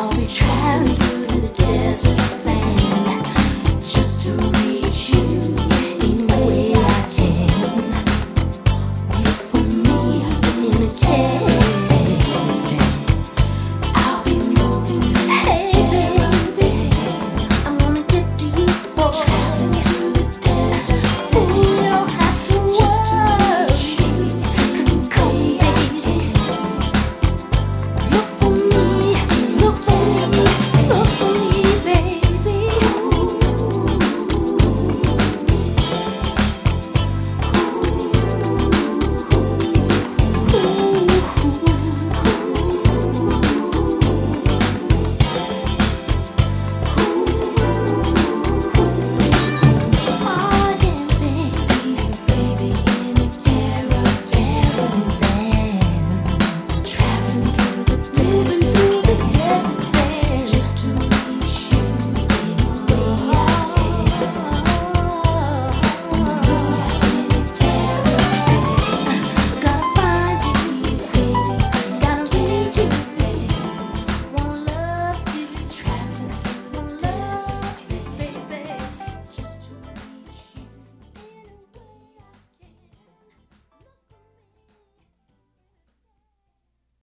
I'll be traveling through the desert sand just to.